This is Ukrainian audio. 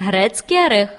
Грецький орех.